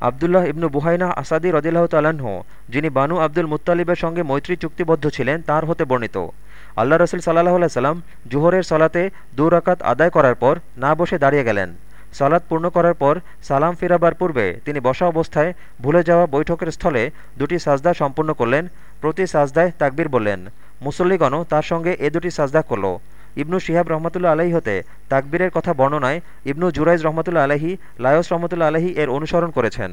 আবদুল্লাহ ইবনু বুহাইনা আসাদি রদিল্লাহ তাল্লাহ্ন যিনি বানু আব্দুল মুত্তালিবের সঙ্গে মৈত্রী চুক্তিবদ্ধ ছিলেন, তার হতে বর্ণিত আল্লাহ রসুল সাল্লাহ সাল্লাম জুহরের সলাতে দু রাকাত আদায় করার পর না বসে দাঁড়িয়ে গেলেন। সালাত পূর্ণ করার পর সালাম ফিরাবার পূর্বে তিনি বসা অবস্থায় ভুলে যাওয়া বৈঠকের স্থলে দুটি সাজদা সম্পূর্ণ করলেন। প্রতি সাজদায় তাকবির বললেন, মুসল্লিগণও তার সঙ্গে এ দুটি সাজদা করল। ইবনু শিহাব রহমতুল্লা আলহী হতে তাকবীরের কথা বর্ণনায় ইবনু জুরাইজ রহমতুল্লা আলহী লায়স রহমতুল্লা আলহী এর অনুসরণ করেছেন।